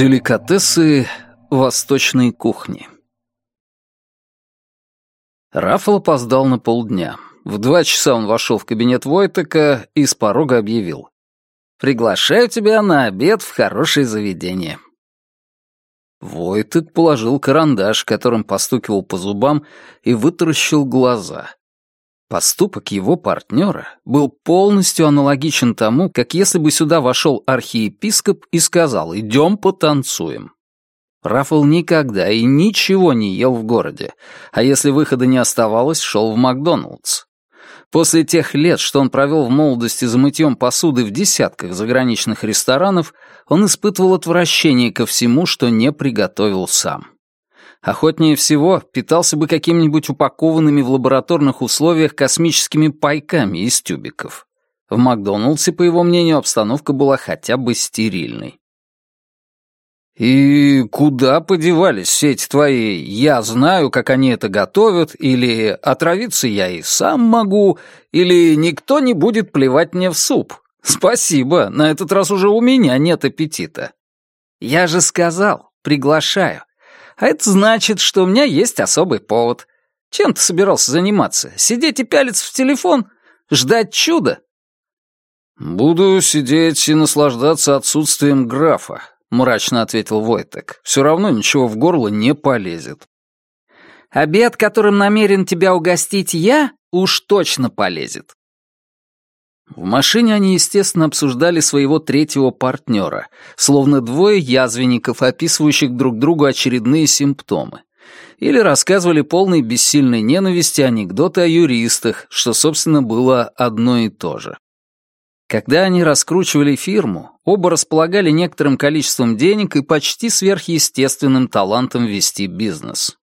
Деликатесы восточной кухни. Раффл опоздал на полдня. В два часа он вошел в кабинет Войтека и с порога объявил. «Приглашаю тебя на обед в хорошее заведение». Войтек положил карандаш, которым постукивал по зубам, и вытаращил глаза. Поступок его партнера был полностью аналогичен тому, как если бы сюда вошел архиепископ и сказал «идем потанцуем». Раффл никогда и ничего не ел в городе, а если выхода не оставалось, шел в Макдоналдс. После тех лет, что он провел в молодости за мытьем посуды в десятках заграничных ресторанов, он испытывал отвращение ко всему, что не приготовил сам охотнее всего питался бы какими-нибудь упакованными в лабораторных условиях космическими пайками из тюбиков. В Макдоналдсе, по его мнению, обстановка была хотя бы стерильной. «И куда подевались все эти твои «я знаю, как они это готовят» или «отравиться я и сам могу» или «никто не будет плевать мне в суп»? Спасибо, на этот раз уже у меня нет аппетита. Я же сказал, приглашаю. А это значит, что у меня есть особый повод. Чем ты собирался заниматься? Сидеть и пялиться в телефон? Ждать чуда?» «Буду сидеть и наслаждаться отсутствием графа», — мрачно ответил Войтек. «Все равно ничего в горло не полезет». «Обед, которым намерен тебя угостить я, уж точно полезет. В машине они, естественно, обсуждали своего третьего партнера, словно двое язвенников, описывающих друг другу очередные симптомы. Или рассказывали полные бессильной ненависти анекдоты о юристах, что, собственно, было одно и то же. Когда они раскручивали фирму, оба располагали некоторым количеством денег и почти сверхъестественным талантом вести бизнес.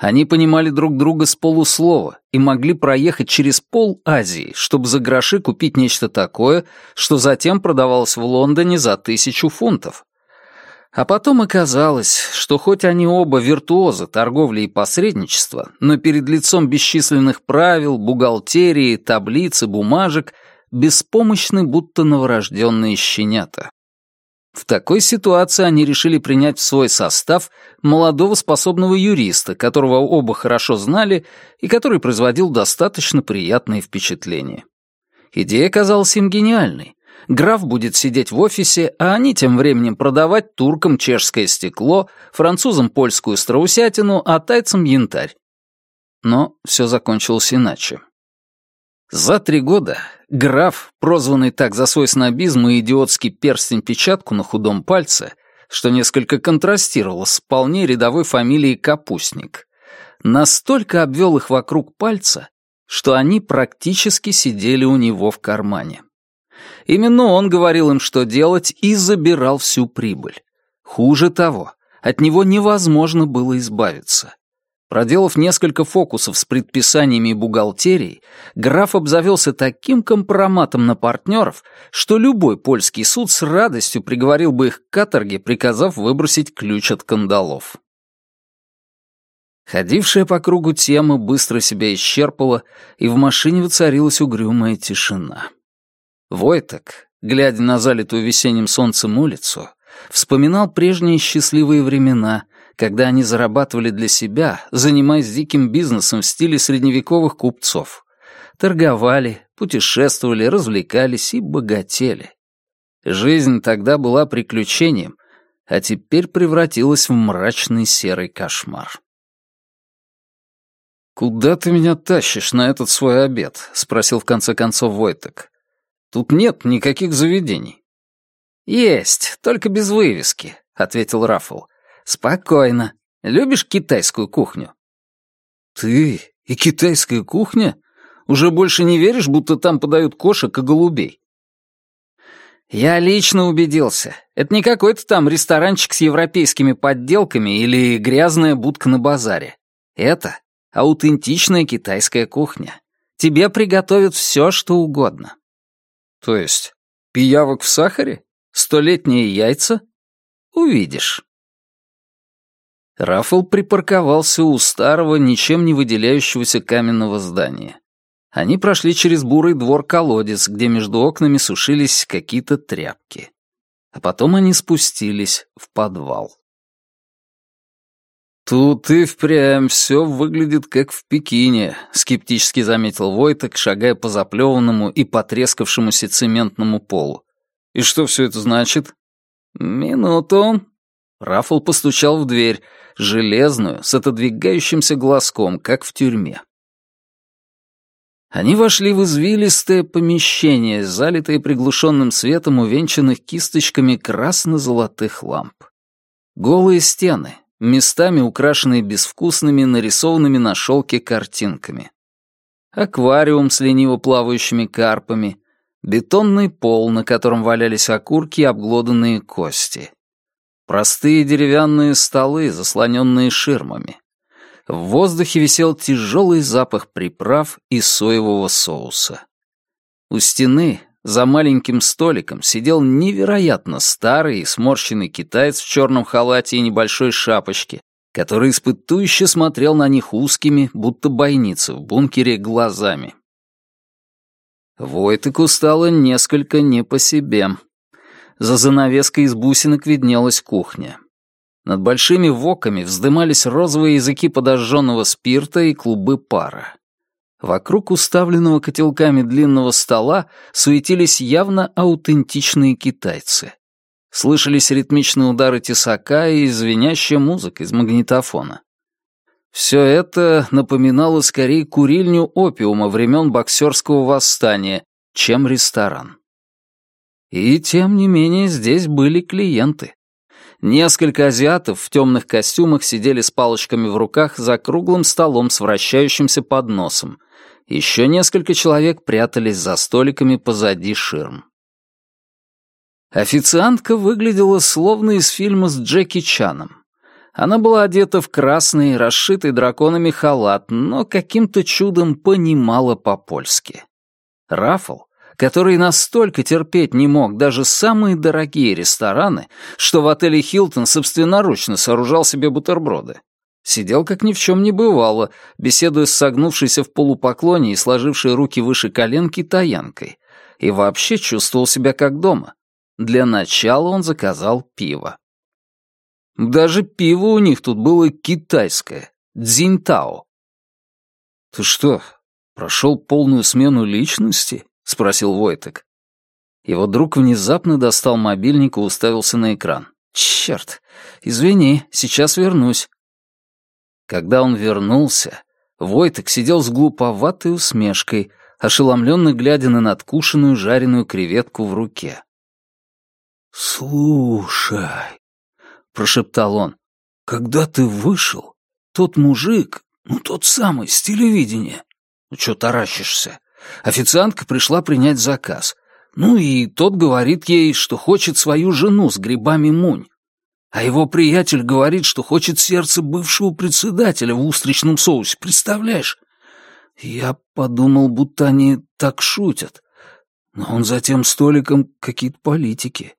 Они понимали друг друга с полуслова и могли проехать через пол Азии, чтобы за гроши купить нечто такое, что затем продавалось в Лондоне за тысячу фунтов. А потом оказалось, что хоть они оба виртуозы торговли и посредничества, но перед лицом бесчисленных правил, бухгалтерии, таблиц и бумажек беспомощны, будто новорожденные щенята. В такой ситуации они решили принять в свой состав молодого способного юриста, которого оба хорошо знали и который производил достаточно приятные впечатления. Идея казалась им гениальной. Граф будет сидеть в офисе, а они тем временем продавать туркам чешское стекло, французам польскую страусятину, а тайцам янтарь. Но все закончилось иначе. За три года граф, прозванный так за свой снобизм и идиотский перстень-печатку на худом пальце, что несколько контрастировало с вполне рядовой фамилией Капустник, настолько обвел их вокруг пальца, что они практически сидели у него в кармане. Именно он говорил им, что делать, и забирал всю прибыль. Хуже того, от него невозможно было избавиться. Проделав несколько фокусов с предписаниями и бухгалтерией, граф обзавелся таким компроматом на партнеров, что любой польский суд с радостью приговорил бы их к каторге, приказав выбросить ключ от кандалов. Ходившая по кругу тема быстро себя исчерпала, и в машине воцарилась угрюмая тишина. Войток, глядя на залитую весенним солнцем улицу, вспоминал прежние счастливые времена, когда они зарабатывали для себя, занимаясь диким бизнесом в стиле средневековых купцов. Торговали, путешествовали, развлекались и богатели. Жизнь тогда была приключением, а теперь превратилась в мрачный серый кошмар. «Куда ты меня тащишь на этот свой обед?» — спросил в конце концов Войтек. «Тут нет никаких заведений». «Есть, только без вывески», — ответил Раффл. «Спокойно. Любишь китайскую кухню?» «Ты и китайская кухня? Уже больше не веришь, будто там подают кошек и голубей?» «Я лично убедился. Это не какой-то там ресторанчик с европейскими подделками или грязная будка на базаре. Это аутентичная китайская кухня. Тебе приготовят все, что угодно». «То есть пиявок в сахаре? Столетние яйца?» «Увидишь». Раффл припарковался у старого, ничем не выделяющегося каменного здания. Они прошли через бурый двор-колодец, где между окнами сушились какие-то тряпки. а потом они спустились в подвал. «Тут и впрямь все выглядит как в Пекине», — скептически заметил Войтек, шагая по заплеванному и потрескавшемуся цементному полу. «И что все это значит?» «Минуту». Раффл постучал в дверь, железную, с отодвигающимся глазком, как в тюрьме. Они вошли в извилистое помещение, залитое приглушенным светом, увенчанных кисточками красно-золотых ламп. Голые стены, местами украшенные безвкусными, нарисованными на шелке картинками. Аквариум с лениво плавающими карпами, бетонный пол, на котором валялись окурки и обглоданные кости. Простые деревянные столы, заслоненные ширмами. В воздухе висел тяжелый запах приправ и соевого соуса. У стены, за маленьким столиком, сидел невероятно старый и сморщенный китаец в черном халате и небольшой шапочке, который испытующе смотрел на них узкими, будто бойницы в бункере, глазами. Войтыку стало несколько не по себе. За занавеской из бусинок виднелась кухня. Над большими воками вздымались розовые языки подожженного спирта и клубы пара. Вокруг уставленного котелками длинного стола суетились явно аутентичные китайцы. Слышались ритмичные удары тесака и звенящая музыка из магнитофона. Все это напоминало скорее курильню опиума времен боксерского восстания, чем ресторан. И тем не менее здесь были клиенты. Несколько азиатов в темных костюмах сидели с палочками в руках за круглым столом с вращающимся подносом. Еще несколько человек прятались за столиками позади ширм. Официантка выглядела словно из фильма с Джеки Чаном. Она была одета в красный, расшитый драконами халат, но каким-то чудом понимала по-польски. Рафл, который настолько терпеть не мог даже самые дорогие рестораны, что в отеле «Хилтон» собственноручно сооружал себе бутерброды. Сидел, как ни в чем не бывало, беседуя с согнувшейся в полупоклоне и сложившей руки выше колен китаянкой, и вообще чувствовал себя как дома. Для начала он заказал пиво. Даже пиво у них тут было китайское, дзиньтао. «Ты что, прошел полную смену личности?» — спросил Войтек. Его друг внезапно достал мобильник и уставился на экран. «Черт! Извини, сейчас вернусь». Когда он вернулся, Войтек сидел с глуповатой усмешкой, ошеломленно глядя на надкушенную жареную креветку в руке. «Слушай, — прошептал он. «Когда ты вышел, тот мужик, ну тот самый, с телевидения. Ну чё таращишься? Официантка пришла принять заказ. Ну и тот говорит ей, что хочет свою жену с грибами мунь. А его приятель говорит, что хочет сердце бывшего председателя в устричном соусе, представляешь? Я подумал, будто они так шутят. Но он за тем столиком какие-то политики.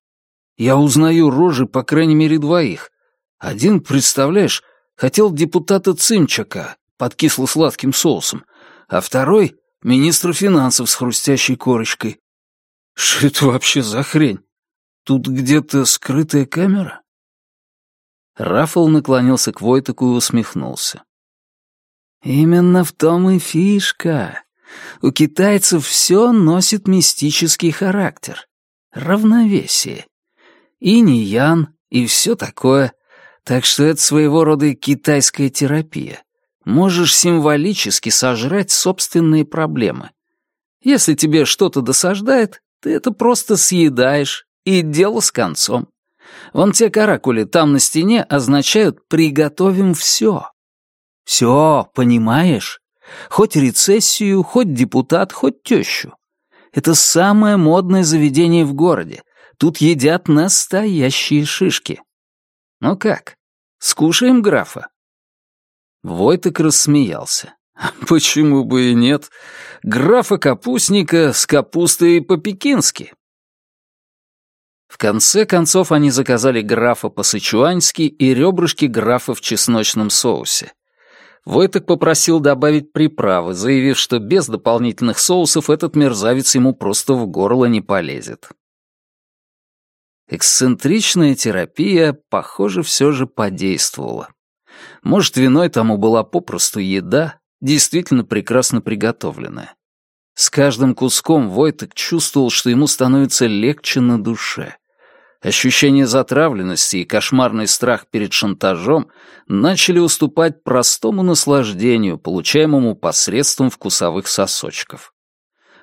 Я узнаю рожи по крайней мере двоих. Один, представляешь, хотел депутата Цимчака под кисло-сладким соусом, а второй — министра финансов с хрустящей корочкой. Что это вообще за хрень? Тут где-то скрытая камера? Рафал наклонился к Войтаку и усмехнулся. «Именно в том и фишка. У китайцев все носит мистический характер. Равновесие инь-ян и все такое. Так что это своего рода китайская терапия. Можешь символически сожрать собственные проблемы. Если тебе что-то досаждает, ты это просто съедаешь, и дело с концом. Вон те каракули там на стене означают «приготовим все». Все, понимаешь? Хоть рецессию, хоть депутат, хоть тещу. Это самое модное заведение в городе, Тут едят настоящие шишки. Ну как, скушаем графа?» Войтек рассмеялся. «Почему бы и нет? Графа-капустника с капустой по-пекински». В конце концов они заказали графа по-сычуански и ребрышки графа в чесночном соусе. Войтек попросил добавить приправы, заявив, что без дополнительных соусов этот мерзавец ему просто в горло не полезет. Эксцентричная терапия, похоже, все же подействовала. Может, виной тому была попросту еда, действительно прекрасно приготовленная. С каждым куском Войтек чувствовал, что ему становится легче на душе. Ощущение затравленности и кошмарный страх перед шантажом начали уступать простому наслаждению, получаемому посредством вкусовых сосочков.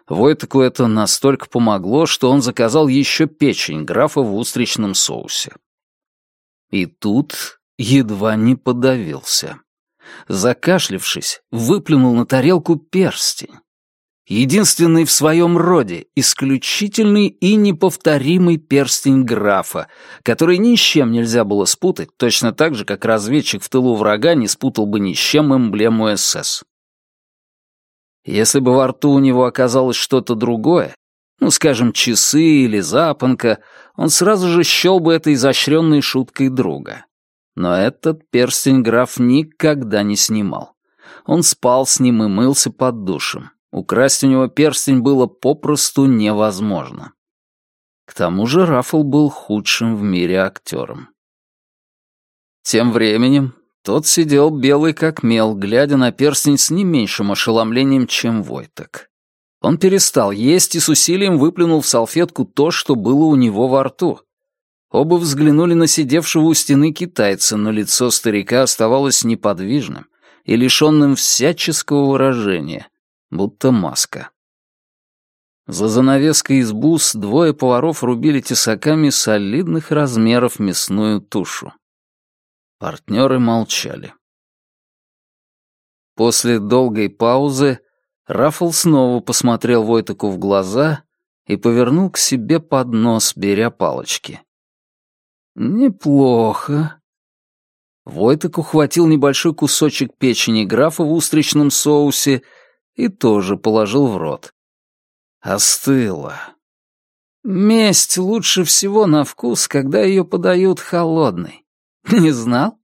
Войтеку это настолько помогло, что он заказал еще печень графа в устричном соусе. И тут едва не подавился. Закашлившись, выплюнул на тарелку перстень. Единственный в своем роде, исключительный и неповторимый перстень графа, который ни с чем нельзя было спутать, точно так же, как разведчик в тылу врага не спутал бы ни с чем эмблему СС. Если бы во рту у него оказалось что-то другое, ну, скажем, часы или запонка, он сразу же счел бы это изощренной шуткой друга. Но этот перстень граф никогда не снимал. Он спал с ним и мылся под душем. Украсть у него перстень было попросту невозможно. К тому же Раффл был худшим в мире актером. Тем временем тот сидел белый как мел, глядя на перстень с не меньшим ошеломлением, чем Войток. Он перестал есть и с усилием выплюнул в салфетку то, что было у него во рту. Оба взглянули на сидевшего у стены китайца, но лицо старика оставалось неподвижным и лишенным всяческого выражения, будто маска. За занавеской из бус двое поваров рубили тесаками солидных размеров мясную тушу. Партнеры молчали. После долгой паузы Раффл снова посмотрел Войтаку в глаза и повернул к себе под нос, беря палочки. «Неплохо». Войтек ухватил небольшой кусочек печени графа в устричном соусе и тоже положил в рот. Остыло. Месть лучше всего на вкус, когда ее подают холодной. Не знал?